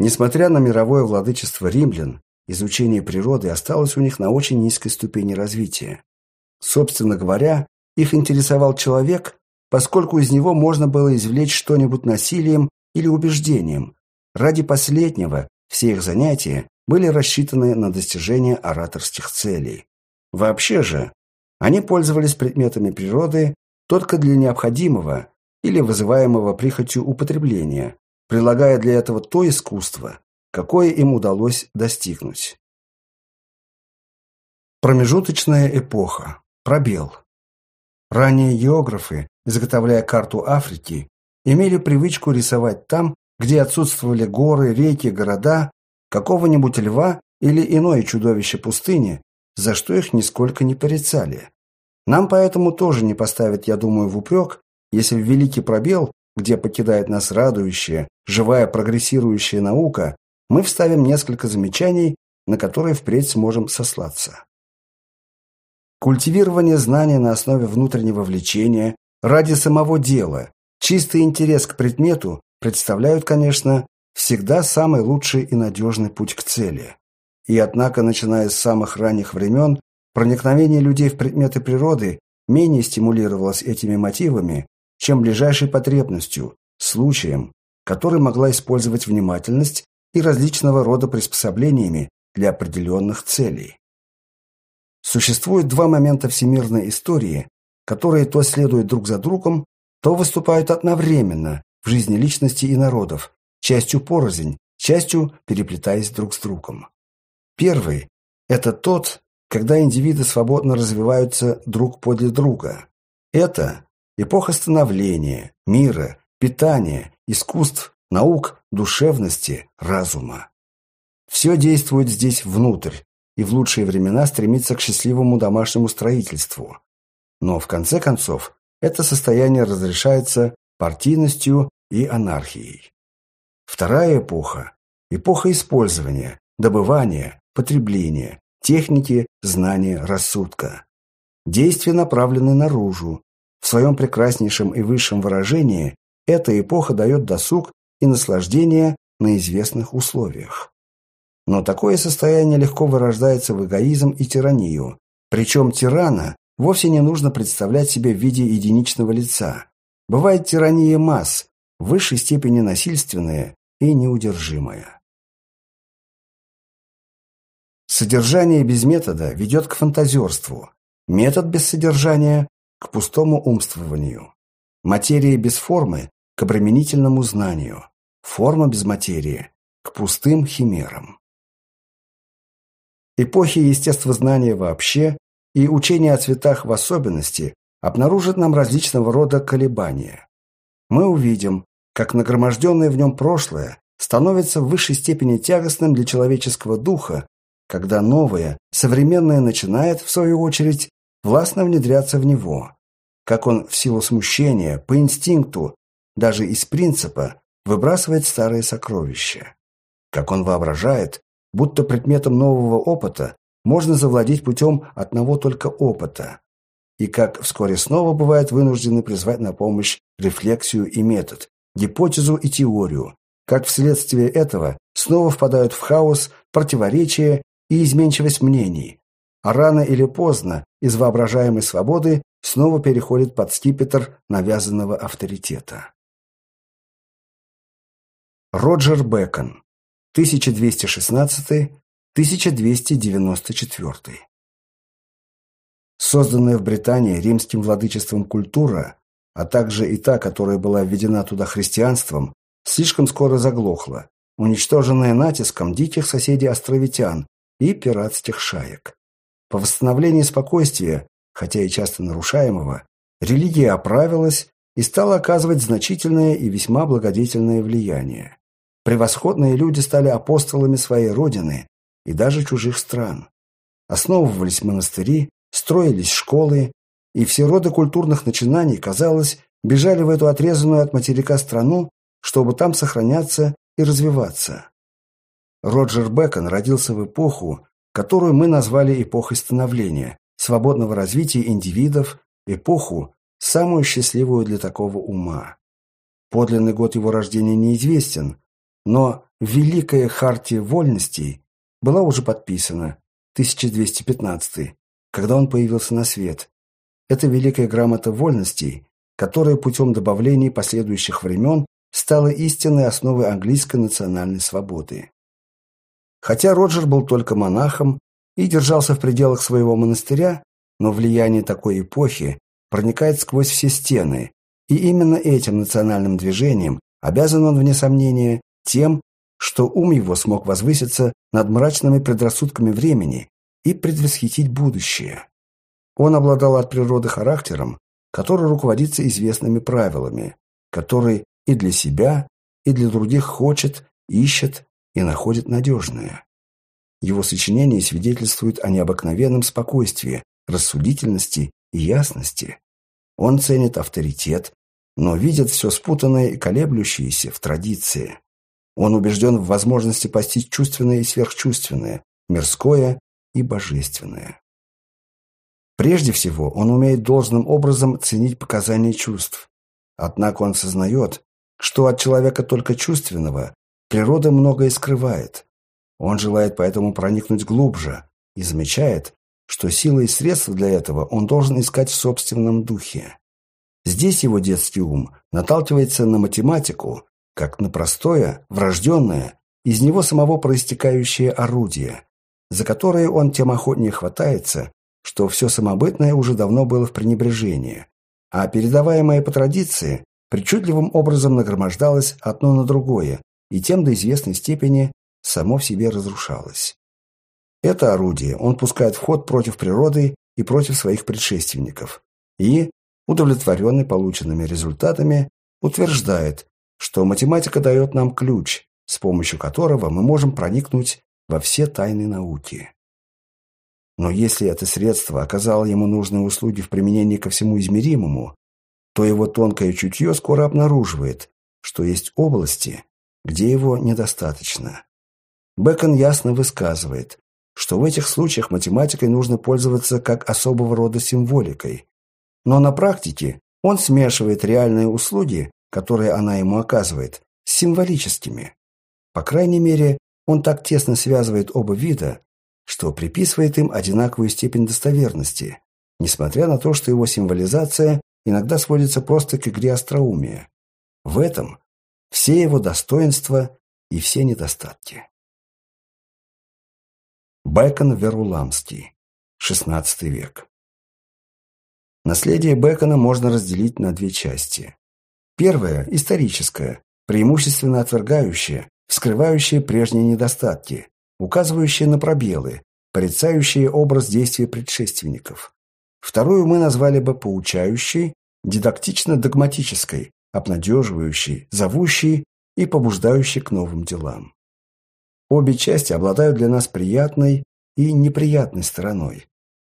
Несмотря на мировое владычество римлян, изучение природы осталось у них на очень низкой ступени развития. Собственно говоря, их интересовал человек, поскольку из него можно было извлечь что-нибудь насилием или убеждением. Ради последнего все их занятия были рассчитаны на достижение ораторских целей. Вообще же, они пользовались предметами природы только для необходимого или вызываемого прихотью употребления, прилагая для этого то искусство, какое им удалось достигнуть. Промежуточная эпоха. Пробел. Ранние географы, изготовляя карту Африки, имели привычку рисовать там, где отсутствовали горы, реки, города, какого-нибудь льва или иное чудовище пустыни, за что их нисколько не порицали. Нам поэтому тоже не поставят, я думаю, в упрек, если в великий пробел, где покидает нас радующая, живая прогрессирующая наука, мы вставим несколько замечаний, на которые впредь сможем сослаться. Культивирование знания на основе внутреннего влечения ради самого дела, чистый интерес к предмету представляют, конечно, всегда самый лучший и надежный путь к цели. И однако, начиная с самых ранних времен, проникновение людей в предметы природы менее стимулировалось этими мотивами, чем ближайшей потребностью, случаем, который могла использовать внимательность и различного рода приспособлениями для определенных целей. Существует два момента всемирной истории, которые то следуют друг за другом, то выступают одновременно в жизни личности и народов, частью порознь, частью переплетаясь друг с другом. Первый – это тот, когда индивиды свободно развиваются друг подле друга. Это эпоха становления, мира, питания, искусств, наук, душевности, разума. Все действует здесь внутрь, и в лучшие времена стремится к счастливому домашнему строительству. Но в конце концов это состояние разрешается партийностью и анархией. Вторая эпоха – эпоха использования, добывания, потребления, техники, знания, рассудка. Действия направлены наружу. В своем прекраснейшем и высшем выражении эта эпоха дает досуг и наслаждение на известных условиях. Но такое состояние легко вырождается в эгоизм и тиранию. Причем тирана вовсе не нужно представлять себе в виде единичного лица. Бывает тирания масс, в высшей степени насильственная и неудержимая. Содержание без метода ведет к фантазерству, метод без содержания – к пустому умствованию. Материя без формы – к обременительному знанию, форма без материи – к пустым химерам. Эпохи естествознания вообще и учения о цветах в особенности обнаружат нам различного рода колебания. Мы увидим, как нагроможденное в нем прошлое становится в высшей степени тягостным для человеческого духа, когда новое, современное начинает, в свою очередь, властно внедряться в него, как он в силу смущения, по инстинкту, даже из принципа, выбрасывает старые сокровища, как он воображает, будто предметом нового опыта можно завладеть путем одного только опыта, и как вскоре снова бывает вынуждены призвать на помощь рефлексию и метод, гипотезу и теорию, как вследствие этого снова впадают в хаос, противоречия и изменчивость мнений, а рано или поздно из воображаемой свободы снова переходит под скипетр навязанного авторитета. Роджер Бэкон 1216-1294. Созданная в Британии римским владычеством культура, а также и та, которая была введена туда христианством, слишком скоро заглохла, уничтоженная натиском диких соседей-островитян и пиратских шаек. По восстановлении спокойствия, хотя и часто нарушаемого, религия оправилась и стала оказывать значительное и весьма благодетельное влияние. Превосходные люди стали апостолами своей родины и даже чужих стран. Основывались монастыри, строились школы, и все роды культурных начинаний, казалось, бежали в эту отрезанную от материка страну, чтобы там сохраняться и развиваться. Роджер Бэкон родился в эпоху, которую мы назвали эпохой становления, свободного развития индивидов, эпоху, самую счастливую для такого ума. Подлинный год его рождения неизвестен, но Великая Хартия Вольностей была уже подписана, 1215, когда он появился на свет. Это Великая Грамота Вольностей, которая путем добавлений последующих времен стала истинной основой английской национальной свободы. Хотя Роджер был только монахом и держался в пределах своего монастыря, но влияние такой эпохи проникает сквозь все стены, и именно этим национальным движением обязан он, вне сомнения, тем, что ум его смог возвыситься над мрачными предрассудками времени и предвосхитить будущее. Он обладал от природы характером, который руководится известными правилами, который и для себя, и для других хочет, ищет и находит надежное. Его сочинения свидетельствуют о необыкновенном спокойствии, рассудительности и ясности. Он ценит авторитет, но видит все спутанное и колеблющееся в традиции. Он убежден в возможности постичь чувственное и сверхчувственное, мирское и божественное. Прежде всего, он умеет должным образом ценить показания чувств. Однако он сознает, что от человека только чувственного природа многое скрывает. Он желает поэтому проникнуть глубже и замечает, что силы и средства для этого он должен искать в собственном духе. Здесь его детский ум наталкивается на математику, как на простое, врожденное, из него самого проистекающее орудие, за которое он тем охотнее хватается, что все самобытное уже давно было в пренебрежении, а передаваемое по традиции причудливым образом нагромождалось одно на другое и тем до известной степени само в себе разрушалось. Это орудие он пускает в ход против природы и против своих предшественников и, удовлетворенный полученными результатами, утверждает, что математика дает нам ключ, с помощью которого мы можем проникнуть во все тайны науки. Но если это средство оказало ему нужные услуги в применении ко всему измеримому, то его тонкое чутье скоро обнаруживает, что есть области, где его недостаточно. Бэкон ясно высказывает, что в этих случаях математикой нужно пользоваться как особого рода символикой. Но на практике он смешивает реальные услуги которые она ему оказывает, с символическими. По крайней мере, он так тесно связывает оба вида, что приписывает им одинаковую степень достоверности, несмотря на то, что его символизация иногда сводится просто к игре остроумия. В этом все его достоинства и все недостатки. Бэкон Веруламский, XVI век. Наследие Бэкона можно разделить на две части. Первое – историческое, преимущественно отвергающее, вскрывающее прежние недостатки, указывающее на пробелы, порицающее образ действия предшественников. Вторую мы назвали бы поучающей, дидактично-догматической, обнадеживающей, зовущей и побуждающей к новым делам. Обе части обладают для нас приятной и неприятной стороной.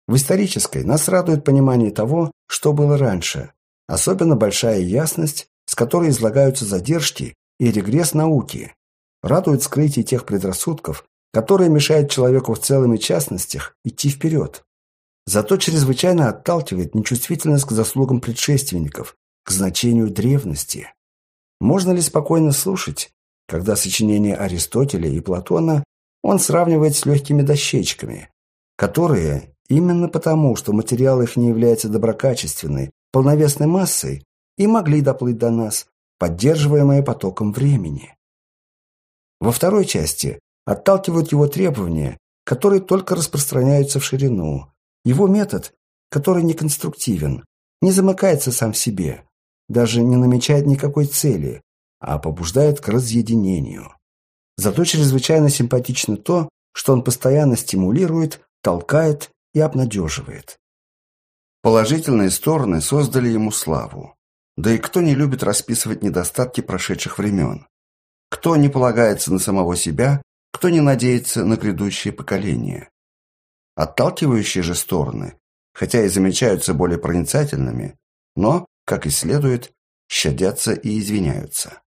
В исторической нас радует понимание того, что было раньше, особенно большая ясность с которой излагаются задержки и регресс науки, радует скрытие тех предрассудков, которые мешают человеку в целом и частностях идти вперед. Зато чрезвычайно отталкивает нечувствительность к заслугам предшественников, к значению древности. Можно ли спокойно слушать, когда сочинения Аристотеля и Платона он сравнивает с легкими дощечками, которые, именно потому, что материал их не является доброкачественной, полновесной массой, и могли доплыть до нас, поддерживаемые потоком времени. Во второй части отталкивают его требования, которые только распространяются в ширину, его метод, который не конструктивен, не замыкается сам в себе, даже не намечает никакой цели, а побуждает к разъединению. Зато чрезвычайно симпатично то, что он постоянно стимулирует, толкает и обнадеживает. Положительные стороны создали ему славу. Да и кто не любит расписывать недостатки прошедших времен? Кто не полагается на самого себя, кто не надеется на грядущее поколение? Отталкивающие же стороны, хотя и замечаются более проницательными, но, как и следует, щадятся и извиняются.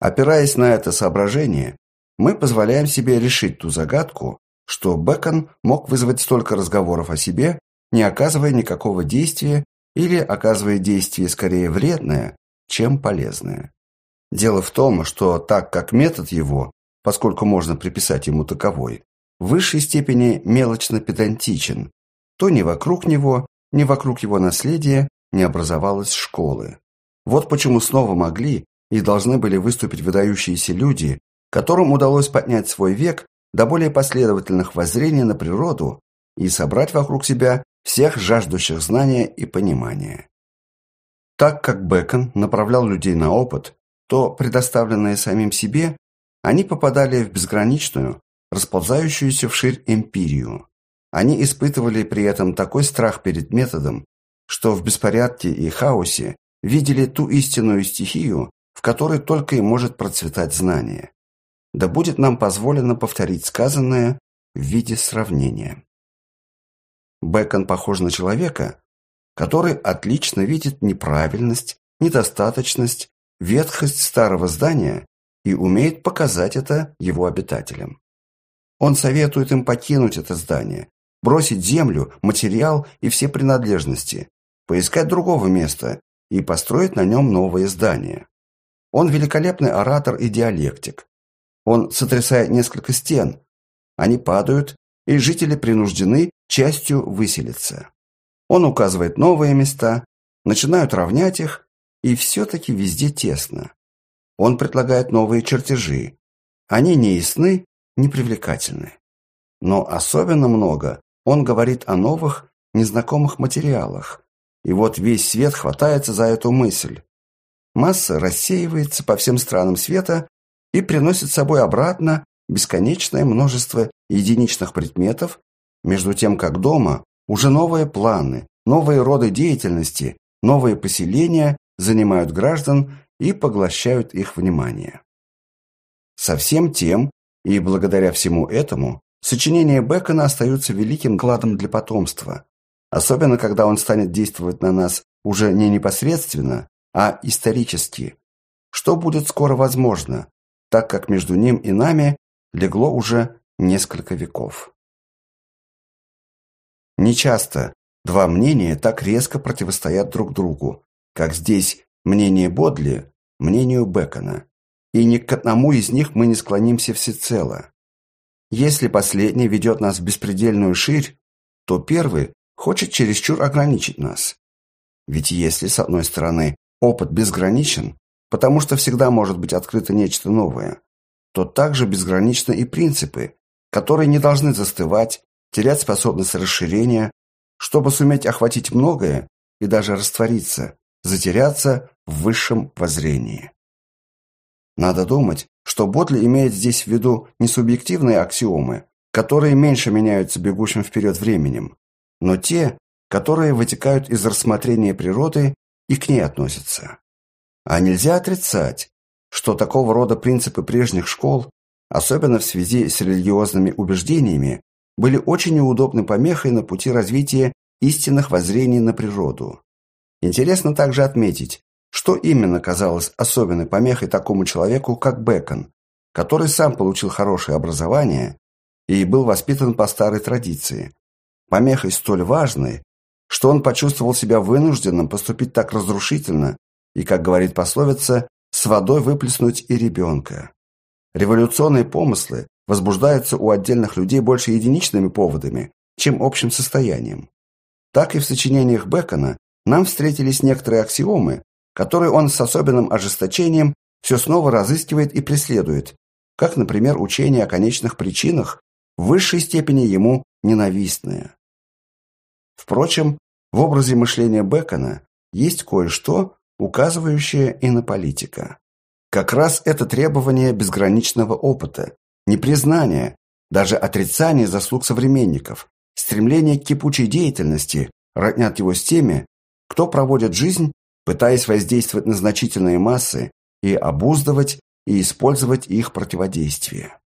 Опираясь на это соображение, мы позволяем себе решить ту загадку, что Бэкон мог вызвать столько разговоров о себе, не оказывая никакого действия или оказывая действие скорее вредное, чем полезное. Дело в том, что так как метод его, поскольку можно приписать ему таковой, в высшей степени мелочно-педантичен, то ни вокруг него, ни вокруг его наследия не образовалось школы. Вот почему снова могли и должны были выступить выдающиеся люди, которым удалось поднять свой век до более последовательных воззрений на природу и собрать вокруг себя всех жаждущих знания и понимания. Так как Бэкон направлял людей на опыт, то, предоставленные самим себе, они попадали в безграничную, расползающуюся вширь эмпирию. Они испытывали при этом такой страх перед методом, что в беспорядке и хаосе видели ту истинную стихию, в которой только и может процветать знание да будет нам позволено повторить сказанное в виде сравнения. Бэкон похож на человека, который отлично видит неправильность, недостаточность, ветхость старого здания и умеет показать это его обитателям. Он советует им покинуть это здание, бросить землю, материал и все принадлежности, поискать другого места и построить на нем новое здание. Он великолепный оратор и диалектик, он сотрясает несколько стен. Они падают, и жители принуждены частью выселиться. Он указывает новые места, начинают равнять их, и все-таки везде тесно. Он предлагает новые чертежи. Они не ясны, не привлекательны. Но особенно много он говорит о новых, незнакомых материалах. И вот весь свет хватается за эту мысль. Масса рассеивается по всем странам света и приносит с собой обратно бесконечное множество единичных предметов, между тем как дома уже новые планы, новые роды деятельности, новые поселения занимают граждан и поглощают их внимание. Со всем тем, и благодаря всему этому, сочинения Бекона остаются великим кладом для потомства, особенно когда он станет действовать на нас уже не непосредственно, а исторически, что будет скоро возможно, так как между ним и нами легло уже несколько веков. Нечасто два мнения так резко противостоят друг другу, как здесь мнение Бодли мнению Бекона, и ни к одному из них мы не склонимся всецело. Если последний ведет нас в беспредельную ширь, то первый хочет чересчур ограничить нас. Ведь если, с одной стороны, опыт безграничен, потому что всегда может быть открыто нечто новое, то также безграничны и принципы, которые не должны застывать, терять способность расширения, чтобы суметь охватить многое и даже раствориться, затеряться в высшем воззрении. Надо думать, что Ботли имеет здесь в виду не субъективные аксиомы, которые меньше меняются бегущим вперед временем, но те, которые вытекают из рассмотрения природы и к ней относятся. А нельзя отрицать, что такого рода принципы прежних школ, особенно в связи с религиозными убеждениями, были очень неудобной помехой на пути развития истинных воззрений на природу. Интересно также отметить, что именно казалось особенной помехой такому человеку, как Бекон, который сам получил хорошее образование и был воспитан по старой традиции. Помехой столь важной, что он почувствовал себя вынужденным поступить так разрушительно и, как говорит пословица, с водой выплеснуть и ребенка. Революционные помыслы возбуждаются у отдельных людей больше единичными поводами, чем общим состоянием. Так и в сочинениях Бекона нам встретились некоторые аксиомы, которые он с особенным ожесточением все снова разыскивает и преследует, как, например, учение о конечных причинах, в высшей степени ему ненавистное. Впрочем, в образе мышления Бекона есть кое-что, указывающее и на политика. Как раз это требование безграничного опыта, непризнание, даже отрицание заслуг современников, стремление к кипучей деятельности роднят его с теми, кто проводит жизнь, пытаясь воздействовать на значительные массы и обуздывать и использовать их противодействие.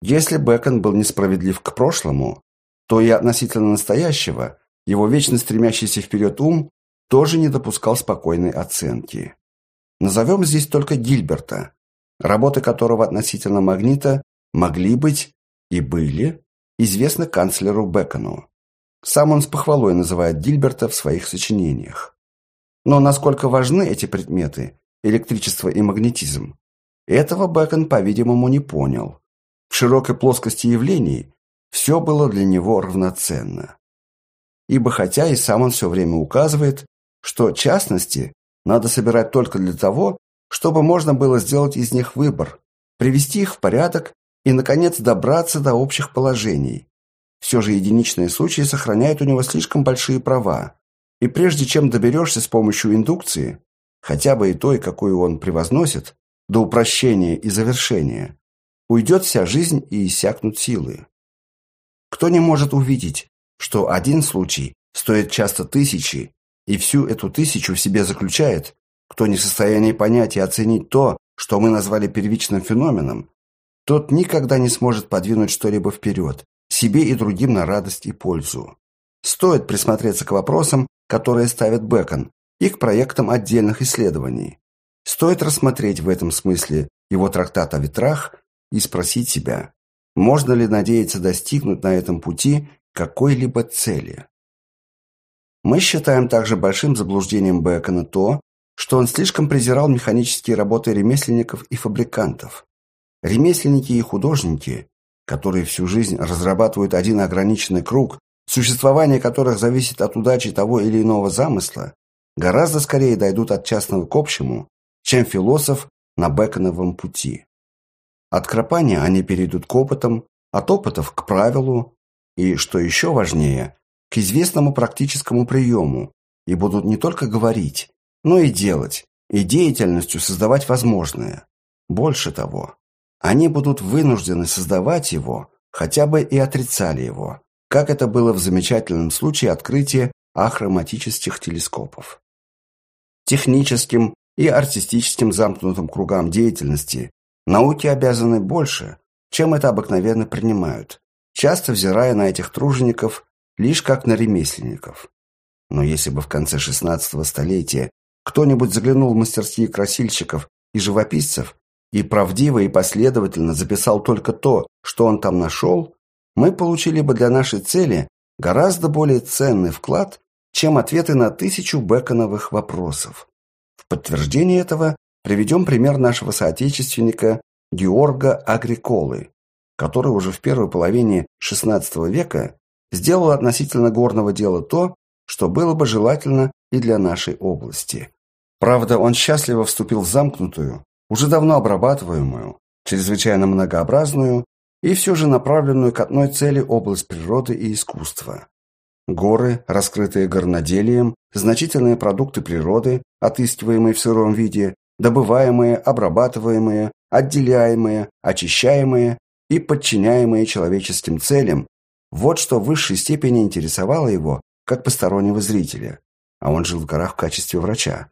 Если Бэкон был несправедлив к прошлому, то и относительно настоящего его вечно стремящийся вперед ум тоже не допускал спокойной оценки. Назовем здесь только Гильберта, работы которого относительно магнита могли быть и были известны канцлеру Бекону. Сам он с похвалой называет Гильберта в своих сочинениях. Но насколько важны эти предметы, электричество и магнетизм. Этого Бэкон, по-видимому, не понял. В широкой плоскости явлений все было для него равноценно. Ибо хотя и сам он все время указывает, что частности надо собирать только для того, чтобы можно было сделать из них выбор, привести их в порядок и, наконец, добраться до общих положений. Все же единичные случаи сохраняют у него слишком большие права, и прежде чем доберешься с помощью индукции, хотя бы и той, какую он превозносит, до упрощения и завершения, уйдет вся жизнь и иссякнут силы. Кто не может увидеть, что один случай стоит часто тысячи, и всю эту тысячу в себе заключает, кто не в состоянии понять и оценить то, что мы назвали первичным феноменом, тот никогда не сможет подвинуть что-либо вперед, себе и другим на радость и пользу. Стоит присмотреться к вопросам, которые ставит Бэкон, и к проектам отдельных исследований. Стоит рассмотреть в этом смысле его трактат о ветрах и спросить себя, можно ли надеяться достигнуть на этом пути какой-либо цели. Мы считаем также большим заблуждением Бэкона то, что он слишком презирал механические работы ремесленников и фабрикантов. Ремесленники и художники, которые всю жизнь разрабатывают один ограниченный круг, существование которых зависит от удачи того или иного замысла, гораздо скорее дойдут от частного к общему, чем философ на Бэконовом пути. От кропания они перейдут к опытам, от опытов к правилу и, что еще важнее, к известному практическому приему и будут не только говорить, но и делать, и деятельностью создавать возможное. Больше того, они будут вынуждены создавать его, хотя бы и отрицали его, как это было в замечательном случае открытия ахроматических телескопов. Техническим и артистическим замкнутым кругам деятельности науки обязаны больше, чем это обыкновенно принимают, часто взирая на этих тружеников лишь как на ремесленников. Но если бы в конце XVI столетия кто-нибудь заглянул в мастерские красильщиков и живописцев и правдиво и последовательно записал только то, что он там нашел, мы получили бы для нашей цели гораздо более ценный вклад, чем ответы на тысячу Беконовых вопросов. В подтверждение этого приведем пример нашего соотечественника Георга Агриколы, который уже в первой половине XVI века сделал относительно горного дела то, что было бы желательно и для нашей области. Правда, он счастливо вступил в замкнутую, уже давно обрабатываемую, чрезвычайно многообразную и все же направленную к одной цели область природы и искусства. Горы, раскрытые горноделием, значительные продукты природы, отыскиваемые в сыром виде, добываемые, обрабатываемые, отделяемые, очищаемые и подчиняемые человеческим целям, вот что в высшей степени интересовало его, как постороннего зрителя, а он жил в горах в качестве врача.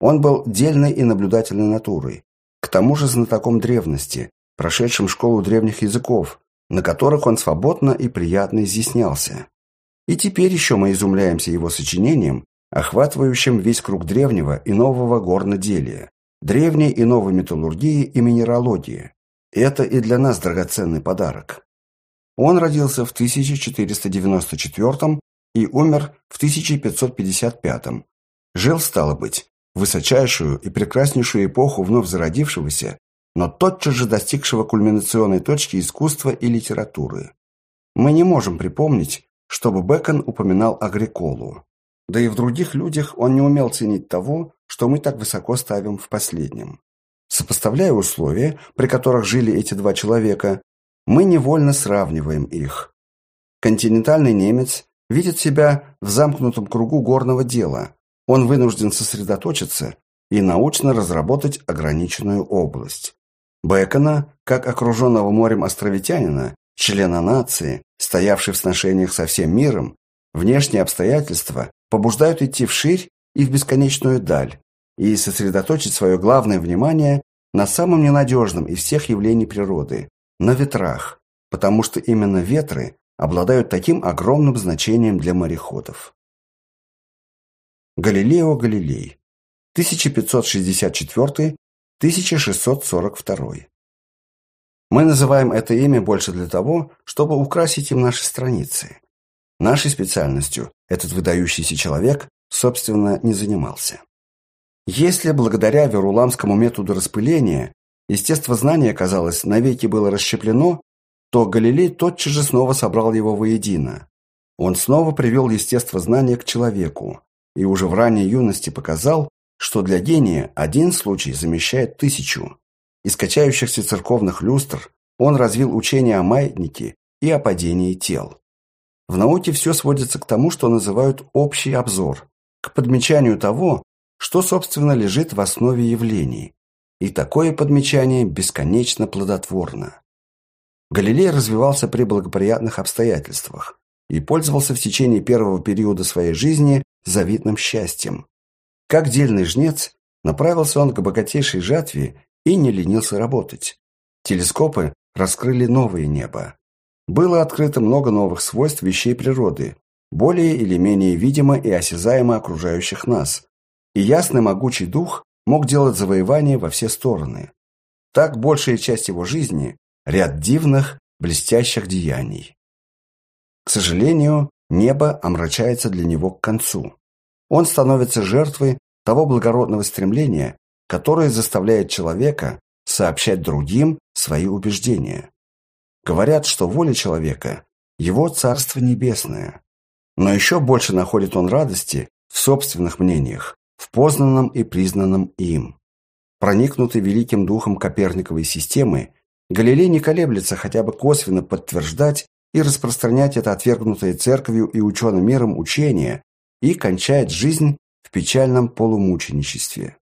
Он был дельной и наблюдательной натурой, к тому же знатоком древности, прошедшим школу древних языков, на которых он свободно и приятно изъяснялся. И теперь еще мы изумляемся его сочинением, охватывающим весь круг древнего и нового горноделия, древней и новой металлургии и минералогии. Это и для нас драгоценный подарок. Он родился в 1494 и умер в 1555. Жил, стало быть, высочайшую и прекраснейшую эпоху вновь зародившегося, но тотчас же достигшего кульминационной точки искусства и литературы. Мы не можем припомнить, чтобы Бэкон упоминал Агриколу. Да и в других людях он не умел ценить того, что мы так высоко ставим в последнем. Сопоставляя условия, при которых жили эти два человека, мы невольно сравниваем их. Континентальный немец видит себя в замкнутом кругу горного дела, он вынужден сосредоточиться и научно разработать ограниченную область. Бекона, как окруженного морем островитянина, члена нации, стоявший в сношениях со всем миром, внешние обстоятельства побуждают идти вширь и в бесконечную даль и сосредоточить свое главное внимание на самом ненадежном из всех явлений природы – на ветрах, потому что именно ветры обладают таким огромным значением для мореходов. Галилео Галилей. 1564-1642. Мы называем это имя больше для того, чтобы украсить им наши страницы. Нашей специальностью этот выдающийся человек, собственно, не занимался. Если благодаря веруламскому методу распыления естествознание, казалось, навеки было расщеплено, то Галилей тотчас же снова собрал его воедино. Он снова привел естествознание к человеку и уже в ранней юности показал, что для гения один случай замещает тысячу. Из качающихся церковных люстр он развил учение о маятнике и о падении тел. В науке все сводится к тому, что называют общий обзор, к подмечанию того, что, собственно, лежит в основе явлений. И такое подмечание бесконечно плодотворно. Галилей развивался при благоприятных обстоятельствах и пользовался в течение первого периода своей жизни завидным счастьем. Как дельный жнец, направился он к богатейшей жатве и не ленился работать. Телескопы раскрыли новое небо. Было открыто много новых свойств вещей природы, более или менее видимо и осязаемо окружающих нас, и ясный могучий дух мог делать завоевания во все стороны. Так большая часть его жизни – ряд дивных, блестящих деяний. К сожалению, небо омрачается для него к концу. Он становится жертвой того благородного стремления, которое заставляет человека сообщать другим свои убеждения. Говорят, что воля человека – его Царство Небесное. Но еще больше находит он радости в собственных мнениях, в познанном и признанном им. Проникнутый великим духом Коперниковой системы, Галилей не колеблется хотя бы косвенно подтверждать и распространять это отвергнутое церковью и ученым миром учение и кончает жизнь в печальном полумученичестве.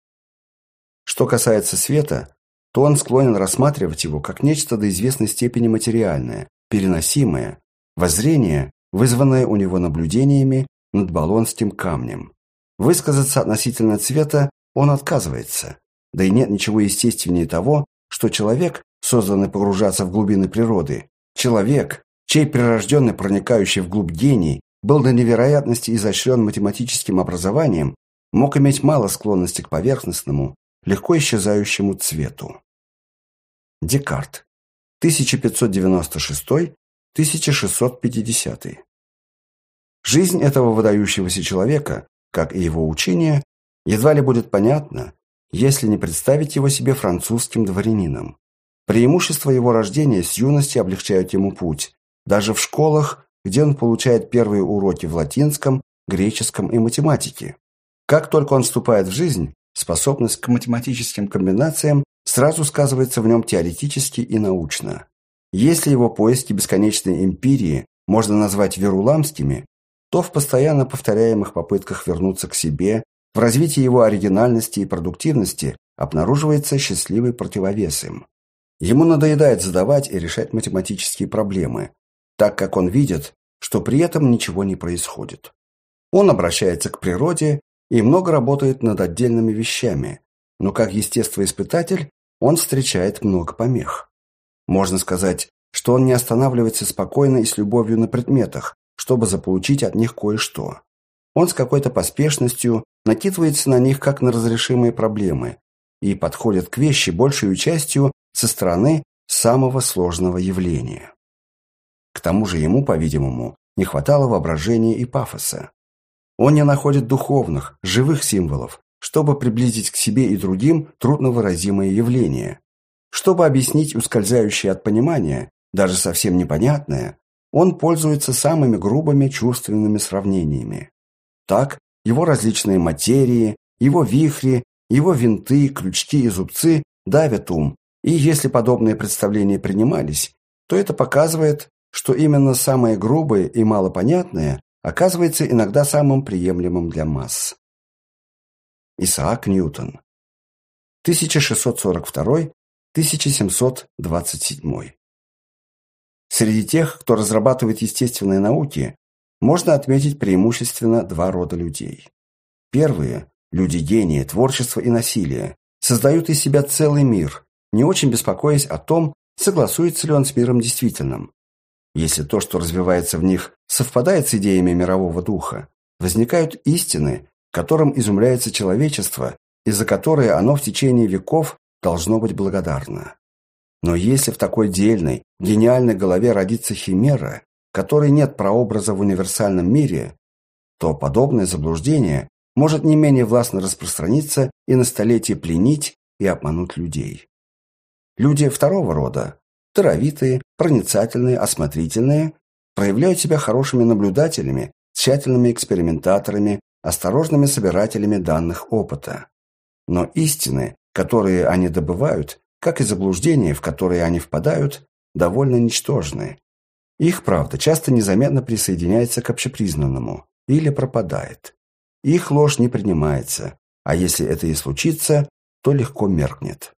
Что касается света, то он склонен рассматривать его как нечто до известной степени материальное, переносимое, воззрение, вызванное у него наблюдениями над Болонским камнем. Высказаться относительно цвета он отказывается. Да и нет ничего естественнее того, что человек, созданный погружаться в глубины природы, человек, чей прирожденный проникающий вглубь гений был до невероятности изощрен математическим образованием, мог иметь мало склонности к поверхностному, легко исчезающему цвету. Декарт. 1596-1650. Жизнь этого выдающегося человека как и его учение, едва ли будет понятно, если не представить его себе французским дворянином. Преимущества его рождения с юности облегчают ему путь, даже в школах, где он получает первые уроки в латинском, греческом и математике. Как только он вступает в жизнь, способность к математическим комбинациям сразу сказывается в нем теоретически и научно. Если его поиски бесконечной эмпирии можно назвать веруламскими, то в постоянно повторяемых попытках вернуться к себе, в развитии его оригинальности и продуктивности обнаруживается счастливый противовес им. Ему надоедает задавать и решать математические проблемы, так как он видит, что при этом ничего не происходит. Он обращается к природе и много работает над отдельными вещами, но как естествоиспытатель он встречает много помех. Можно сказать, что он не останавливается спокойно и с любовью на предметах, чтобы заполучить от них кое-что. Он с какой-то поспешностью накидывается на них как на разрешимые проблемы и подходит к вещи большей частью со стороны самого сложного явления. К тому же ему, по-видимому, не хватало воображения и пафоса. Он не находит духовных, живых символов, чтобы приблизить к себе и другим трудновыразимые явления, чтобы объяснить ускользающее от понимания, даже совсем непонятное, он пользуется самыми грубыми чувственными сравнениями. Так, его различные материи, его вихри, его винты, крючки и зубцы давят ум, и если подобные представления принимались, то это показывает, что именно самое грубое и малопонятное оказывается иногда самым приемлемым для масс. Исаак Ньютон 1642-1727 Среди тех, кто разрабатывает естественные науки, можно отметить преимущественно два рода людей. Первые – люди гения, творчества и насилия, создают из себя целый мир, не очень беспокоясь о том, согласуется ли он с миром действительным. Если то, что развивается в них, совпадает с идеями мирового духа, возникают истины, которым изумляется человечество и за которые оно в течение веков должно быть благодарно. Но если в такой дельной, гениальной голове родится химера, которой нет прообраза в универсальном мире, то подобное заблуждение может не менее властно распространиться и на столетие пленить и обмануть людей. Люди второго рода, даровитые, проницательные, осмотрительные, проявляют себя хорошими наблюдателями, тщательными экспериментаторами, осторожными собирателями данных опыта. Но истины, которые они добывают, как и заблуждения, в которые они впадают, довольно ничтожны. Их правда часто незаметно присоединяется к общепризнанному или пропадает. Их ложь не принимается, а если это и случится, то легко меркнет.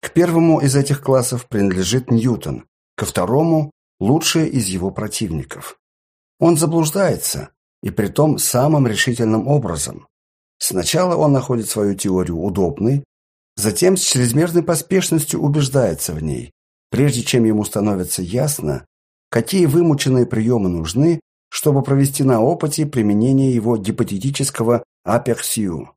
К первому из этих классов принадлежит Ньютон, ко второму – лучший из его противников. Он заблуждается, и притом самым решительным образом. Сначала он находит свою теорию удобной, затем с чрезмерной поспешностью убеждается в ней, прежде чем ему становится ясно, какие вымученные приемы нужны, чтобы провести на опыте применение его гипотетического аперсию.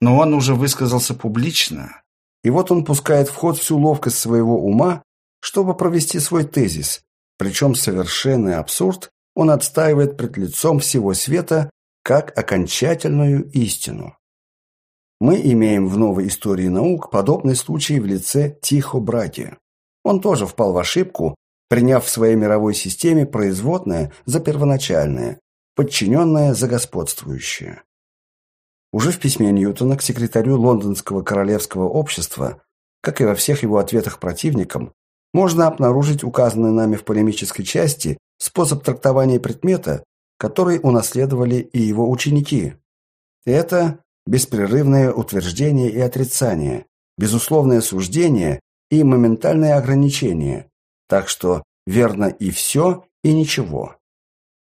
Но он уже высказался публично, и вот он пускает в ход всю ловкость своего ума, чтобы провести свой тезис, причем совершенный абсурд он отстаивает пред лицом всего света как окончательную истину. Мы имеем в новой истории наук подобный случай в лице Тихо Браки. Он тоже впал в ошибку, приняв в своей мировой системе производное за первоначальное, подчиненное за господствующее. Уже в письме Ньютона к секретарю Лондонского королевского общества, как и во всех его ответах противникам, можно обнаружить указанный нами в полемической части способ трактования предмета, который унаследовали и его ученики. Это беспрерывное утверждение и отрицание, безусловное суждение и моментальное ограничение, так что верно и все, и ничего.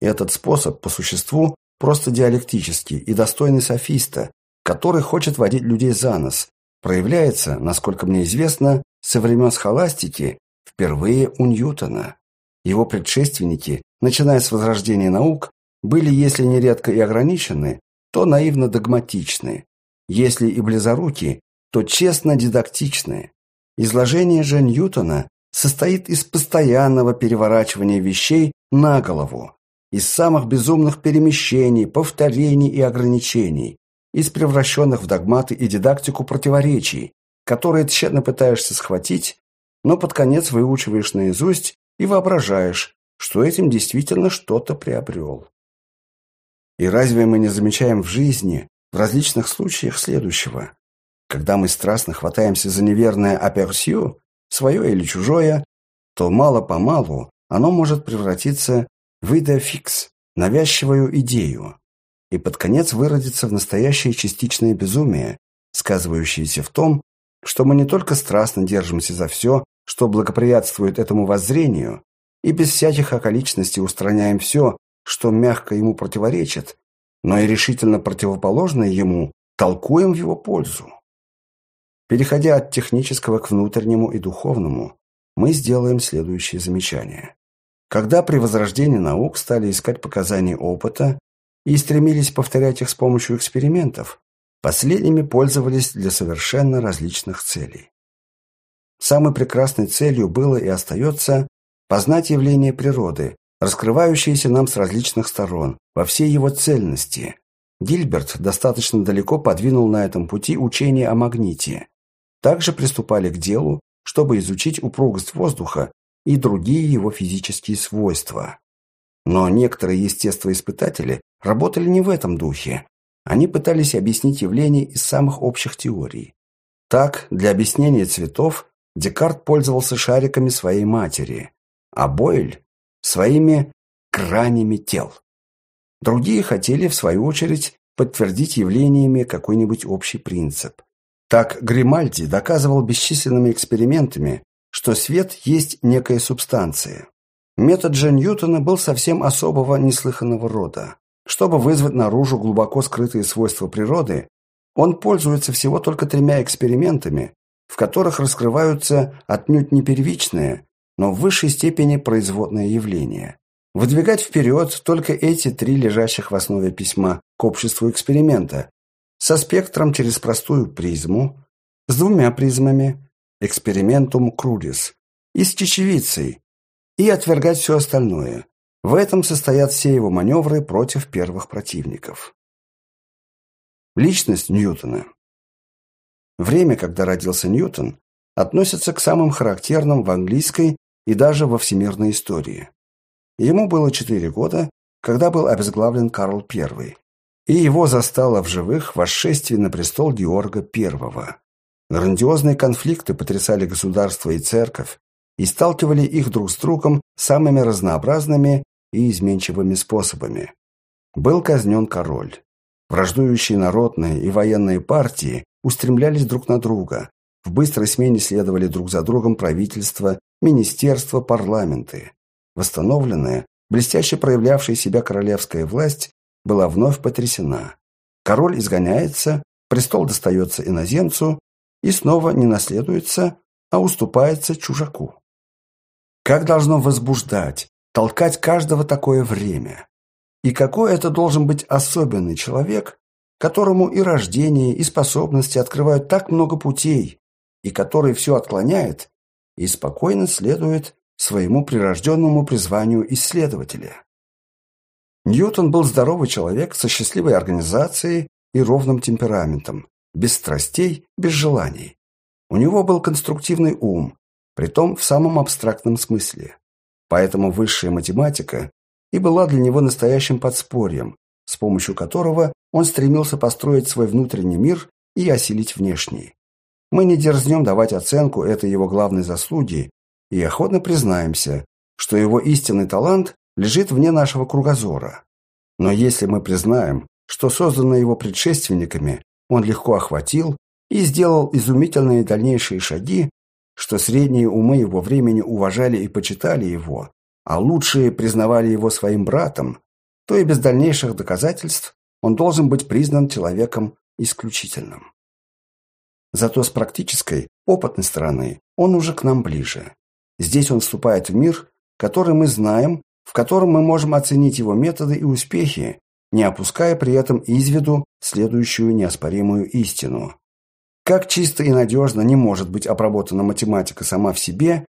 Этот способ, по существу, просто диалектический и достойный софиста, который хочет водить людей за нос, проявляется, насколько мне известно, со времен схоластики впервые у Ньютона. Его предшественники, начиная с возрождения наук, были, если не редко и ограничены, то наивно догматичны, если и близоруки, то честно дидактичны. Изложение же Ньютона состоит из постоянного переворачивания вещей на голову, из самых безумных перемещений, повторений и ограничений, из превращенных в догматы и дидактику противоречий, которые тщетно пытаешься схватить, но под конец выучиваешь наизусть и воображаешь, что этим действительно что-то приобрел. И разве мы не замечаем в жизни, в различных случаях следующего? Когда мы страстно хватаемся за неверное аперсию, свое или чужое, то мало-помалу оно может превратиться в идеофикс, навязчивую идею, и под конец выродиться в настоящее частичное безумие, сказывающееся в том, что мы не только страстно держимся за все, что благоприятствует этому воззрению, и без всяких околичностей устраняем все, что мягко ему противоречит, но и решительно противоположное ему толкуем в его пользу. Переходя от технического к внутреннему и духовному, мы сделаем следующее замечание. Когда при возрождении наук стали искать показания опыта и стремились повторять их с помощью экспериментов, последними пользовались для совершенно различных целей. Самой прекрасной целью было и остается познать явление природы, раскрывающееся нам с различных сторон, во всей его цельности. Гильберт достаточно далеко подвинул на этом пути учение о магните, также приступали к делу, чтобы изучить упругость воздуха и другие его физические свойства. Но некоторые естествоиспытатели работали не в этом духе. Они пытались объяснить явления из самых общих теорий. Так, для объяснения цветов Декарт пользовался шариками своей матери, а Бойль – своими кранями тел. Другие хотели, в свою очередь, подтвердить явлениями какой-нибудь общий принцип. Так Гримальди доказывал бесчисленными экспериментами, что свет есть некая субстанция. Метод же Ньютона был совсем особого неслыханного рода. Чтобы вызвать наружу глубоко скрытые свойства природы, он пользуется всего только тремя экспериментами, в которых раскрываются отнюдь не первичные, но в высшей степени производные явления. Выдвигать вперед только эти три лежащих в основе письма к обществу эксперимента, со спектром через простую призму, с двумя призмами, экспериментум крудис, и с чечевицей, и отвергать все остальное. В этом состоят все его маневры против первых противников. Личность Ньютона. Время, когда родился Ньютон, относится к самым характерным в английской и даже во всемирной истории. Ему было 4 года, когда был обезглавлен Карл I, и его застало в живых восшествие на престол Георга I. Грандиозные конфликты потрясали государство и церковь и сталкивали их друг с другом самыми разнообразными и изменчивыми способами. Был казнен король. Враждующие народные и военные партии устремлялись друг на друга. В быстрой смене следовали друг за другом правительства, министерства, парламенты. Восстановленная, блестяще проявлявшая себя королевская власть была вновь потрясена. Король изгоняется, престол достается иноземцу и снова не наследуется, а уступается чужаку. Как должно возбуждать, толкать каждого такое время? И какой это должен быть особенный человек, которому и рождение, и способности открывают так много путей, и который все отклоняет и спокойно следует своему прирожденному призванию исследователя. Ньютон был здоровый человек со счастливой организацией и ровным темпераментом, без страстей, без желаний. У него был конструктивный ум, притом в самом абстрактном смысле. Поэтому высшая математика и была для него настоящим подспорьем, с помощью которого он стремился построить свой внутренний мир и осилить внешний. Мы не дерзнем давать оценку этой его главной заслуги и охотно признаемся, что его истинный талант лежит вне нашего кругозора. Но если мы признаем, что созданное его предшественниками он легко охватил и сделал изумительные дальнейшие шаги, что средние умы его времени уважали и почитали его, а лучшие признавали его своим братом, то и без дальнейших доказательств он должен быть признан человеком исключительным. Зато с практической, опытной стороны он уже к нам ближе. Здесь он вступает в мир, который мы знаем, в котором мы можем оценить его методы и успехи, не опуская при этом из виду следующую неоспоримую истину. Как чисто и надежно не может быть обработана математика сама в себе,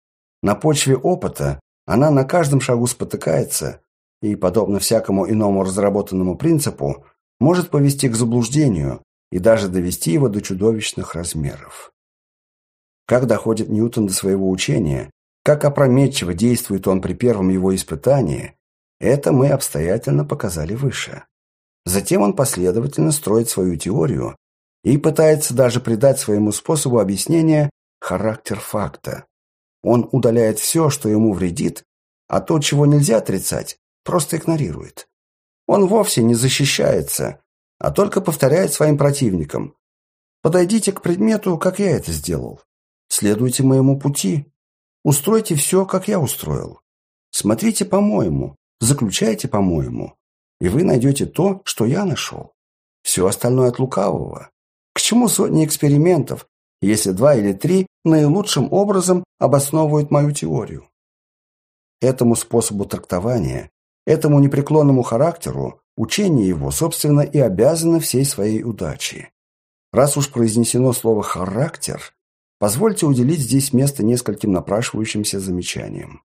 на почве опыта она на каждом шагу спотыкается и, подобно всякому иному разработанному принципу, может повести к заблуждению и даже довести его до чудовищных размеров. Как доходит Ньютон до своего учения, как опрометчиво действует он при первом его испытании, это мы обстоятельно показали выше. Затем он последовательно строит свою теорию и пытается даже придать своему способу объяснения характер факта, он удаляет все, что ему вредит, а то, чего нельзя отрицать, просто игнорирует. Он вовсе не защищается, а только повторяет своим противникам. Подойдите к предмету, как я это сделал. Следуйте моему пути. Устройте все, как я устроил. Смотрите по-моему, заключайте по-моему, и вы найдете то, что я нашел. Все остальное от лукавого. К чему сотни экспериментов, если два или три наилучшим образом обосновывают мою теорию. Этому способу трактования, этому непреклонному характеру, учение его, собственно, и обязано всей своей удаче. Раз уж произнесено слово «характер», позвольте уделить здесь место нескольким напрашивающимся замечаниям.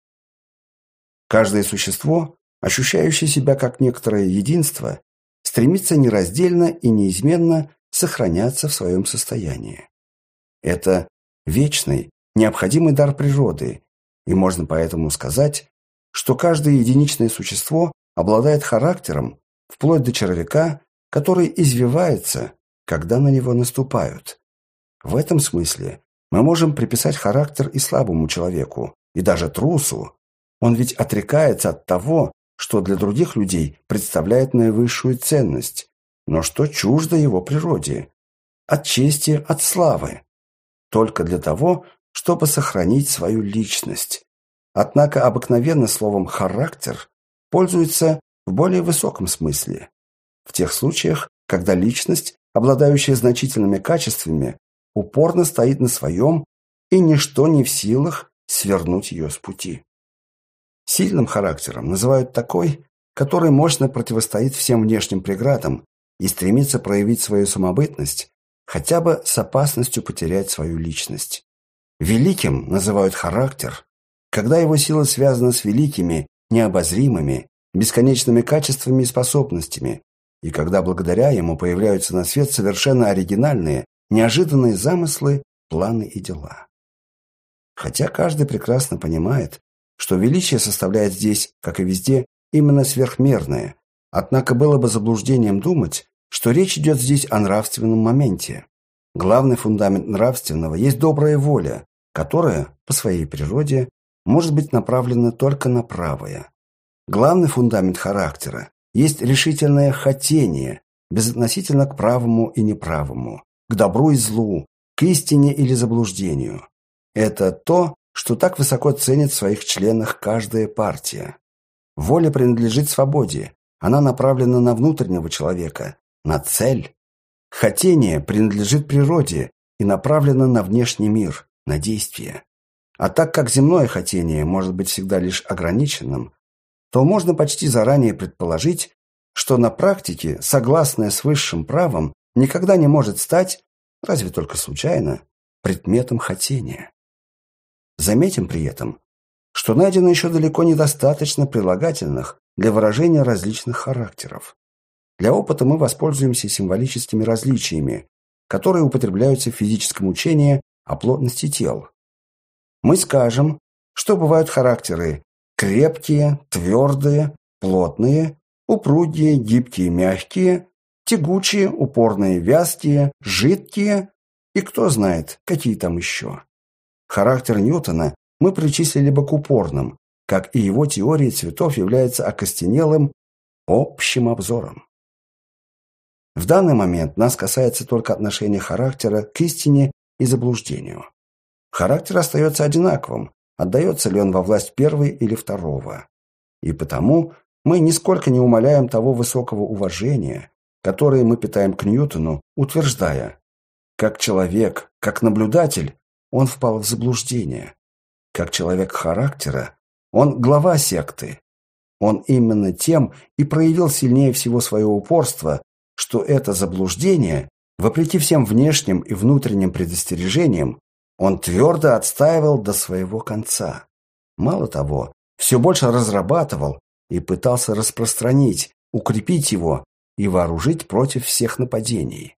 Каждое существо, ощущающее себя как некоторое единство, стремится нераздельно и неизменно сохраняться в своем состоянии. Это вечный, необходимый дар природы, и можно поэтому сказать, что каждое единичное существо обладает характером, вплоть до червяка, который извивается, когда на него наступают. В этом смысле мы можем приписать характер и слабому человеку, и даже трусу. Он ведь отрекается от того, что для других людей представляет наивысшую ценность, но что чуждо его природе. От чести, от славы только для того, чтобы сохранить свою личность. Однако обыкновенно словом «характер» пользуется в более высоком смысле. В тех случаях, когда личность, обладающая значительными качествами, упорно стоит на своем, и ничто не в силах свернуть ее с пути. Сильным характером называют такой, который мощно противостоит всем внешним преградам и стремится проявить свою самобытность, хотя бы с опасностью потерять свою личность. Великим называют характер, когда его сила связана с великими, необозримыми, бесконечными качествами и способностями, И когда благодаря ему появляются на свет совершенно оригинальные, неожиданные замыслы, планы и дела. Хотя каждый прекрасно понимает, что величие составляет здесь, как и везде, именно сверхмерное, однако было бы заблуждением думать, что речь идет здесь о нравственном моменте. Главный фундамент нравственного есть добрая воля, которая, по своей природе, может быть направлена только на правое. Главный фундамент характера есть решительное хотение, безотносительно к правому и неправому, к добру и злу, к истине или заблуждению. Это то, что так высоко ценит в своих членах каждая партия. Воля принадлежит свободе, она направлена на внутреннего человека, на цель. Хотение принадлежит природе и направлено на внешний мир, на действие. А так как земное хотение может быть всегда лишь ограниченным, то можно почти заранее предположить, что на практике, согласное с высшим правом, никогда не может стать, разве только случайно, предметом хотения. Заметим при этом, что найдено еще далеко недостаточно прилагательных для выражения различных характеров. Для опыта мы воспользуемся символическими различиями, которые употребляются в физическом учении о плотности тел. Мы скажем, что бывают характеры крепкие, твердые, плотные, упругие, гибкие, мягкие, тягучие, упорные, вязкие, жидкие и кто знает, какие там еще. Характер Ньютона мы причислили бы к упорным, как и его теория цветов является окостенелым общим обзором. В данный момент нас касается только отношения характера к истине и заблуждению. Характер остается одинаковым, отдается ли он во власть первой или второго. И потому мы нисколько не умаляем того высокого уважения, которое мы питаем к Ньютону, утверждая, как человек, как наблюдатель, он впал в заблуждение. Как человек характера, он глава секты. Он именно тем и проявил сильнее всего свое упорство, что это заблуждение, вопреки всем внешним и внутренним предостережениям, он твердо отстаивал до своего конца. Мало того, все больше разрабатывал и пытался распространить, укрепить его и вооружить против всех нападений.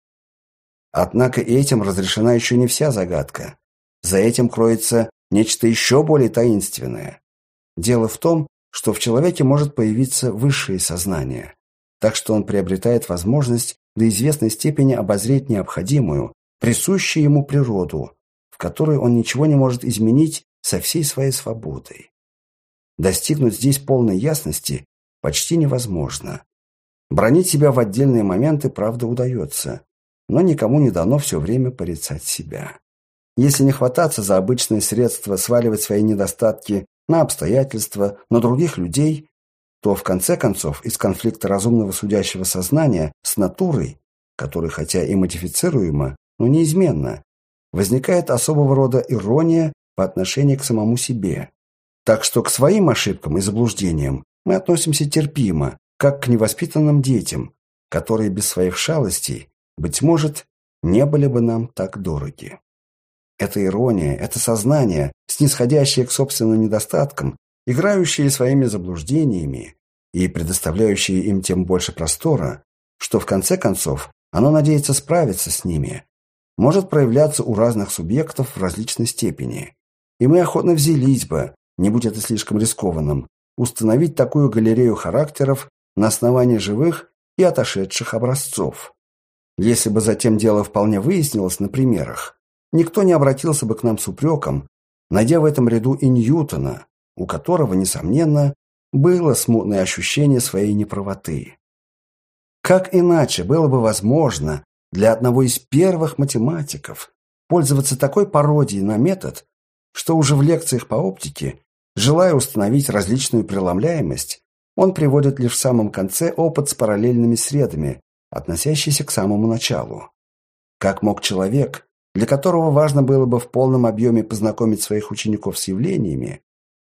Однако этим разрешена еще не вся загадка. За этим кроется нечто еще более таинственное. Дело в том, что в человеке может появиться высшее сознание, так что он приобретает возможность до известной степени обозреть необходимую, присущую ему природу, в которой он ничего не может изменить со всей своей свободой. Достигнуть здесь полной ясности почти невозможно. Бронить себя в отдельные моменты, правда, удается, но никому не дано все время порицать себя. Если не хвататься за обычные средства сваливать свои недостатки на обстоятельства, на других людей, то в конце концов из конфликта разумного судящего сознания с натурой, который хотя и модифицируема, но неизменно, возникает особого рода ирония по отношению к самому себе. Так что к своим ошибкам и заблуждениям мы относимся терпимо, как к невоспитанным детям, которые без своих шалостей, быть может, не были бы нам так дороги. Это ирония, это сознание, снисходящее к собственным недостаткам, играющие своими заблуждениями и предоставляющие им тем больше простора, что в конце концов оно надеется справиться с ними, может проявляться у разных субъектов в различной степени. И мы охотно взялись бы, не будь это слишком рискованным, установить такую галерею характеров на основании живых и отошедших образцов. Если бы затем дело вполне выяснилось на примерах, никто не обратился бы к нам с упреком, найдя в этом ряду и Ньютона, у которого, несомненно, было смутное ощущение своей неправоты. Как иначе было бы возможно для одного из первых математиков пользоваться такой пародией на метод, что уже в лекциях по оптике, желая установить различную преломляемость, он приводит лишь в самом конце опыт с параллельными средами, относящийся к самому началу. Как мог человек, для которого важно было бы в полном объеме познакомить своих учеников с явлениями,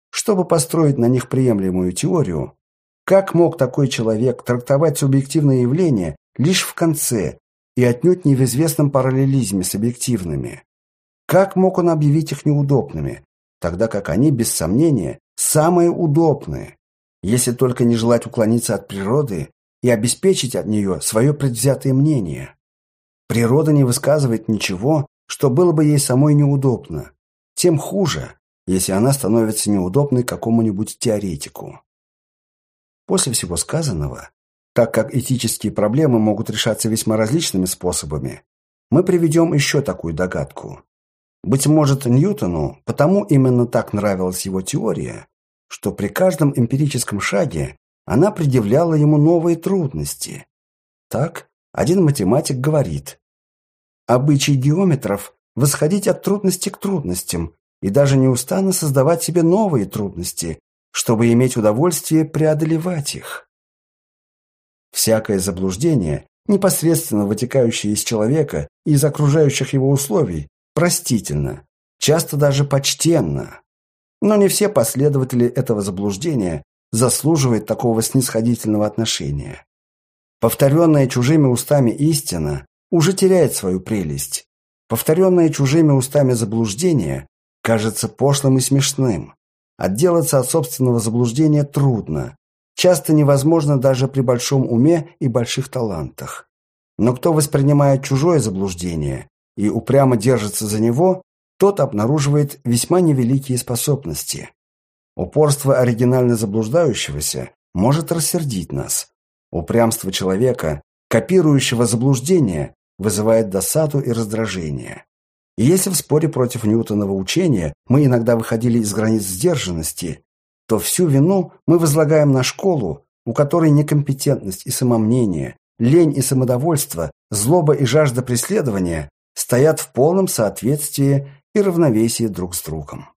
чтобы построить на них приемлемую теорию, как мог такой человек трактовать субъективные явления лишь в конце и отнюдь не в известном параллелизме с объективными? Как мог он объявить их неудобными, тогда как они, без сомнения, самые удобные, если только не желать уклониться от природы и обеспечить от нее свое предвзятое мнение. Природа не высказывает ничего, что было бы ей самой неудобно. Тем хуже, если она становится неудобной какому-нибудь теоретику. После всего сказанного, так как этические проблемы могут решаться весьма различными способами, мы приведем еще такую догадку. Быть может, Ньютону потому именно так нравилась его теория, что при каждом эмпирическом шаге она предъявляла ему новые трудности. Так, один математик говорит, обычай геометров – восходить от трудности к трудностям и даже неустанно создавать себе новые трудности, чтобы иметь удовольствие преодолевать их. Всякое заблуждение, непосредственно вытекающее из человека и из окружающих его условий, простительно, часто даже почтенно. Но не все последователи этого заблуждения заслуживают такого снисходительного отношения. Повторенная чужими устами истина уже теряет свою прелесть. Повторенное чужими устами заблуждение кажется пошлым и смешным. Отделаться от собственного заблуждения трудно. Часто невозможно даже при большом уме и больших талантах. Но кто воспринимает чужое заблуждение и упрямо держится за него, тот обнаруживает весьма невеликие способности. Упорство оригинально заблуждающегося может рассердить нас. Упрямство человека, копирующего заблуждение, вызывает досаду и раздражение. И если в споре против Ньютонова учения мы иногда выходили из границ сдержанности, то всю вину мы возлагаем на школу, у которой некомпетентность и самомнение, лень и самодовольство, злоба и жажда преследования стоят в полном соответствии и равновесии друг с другом.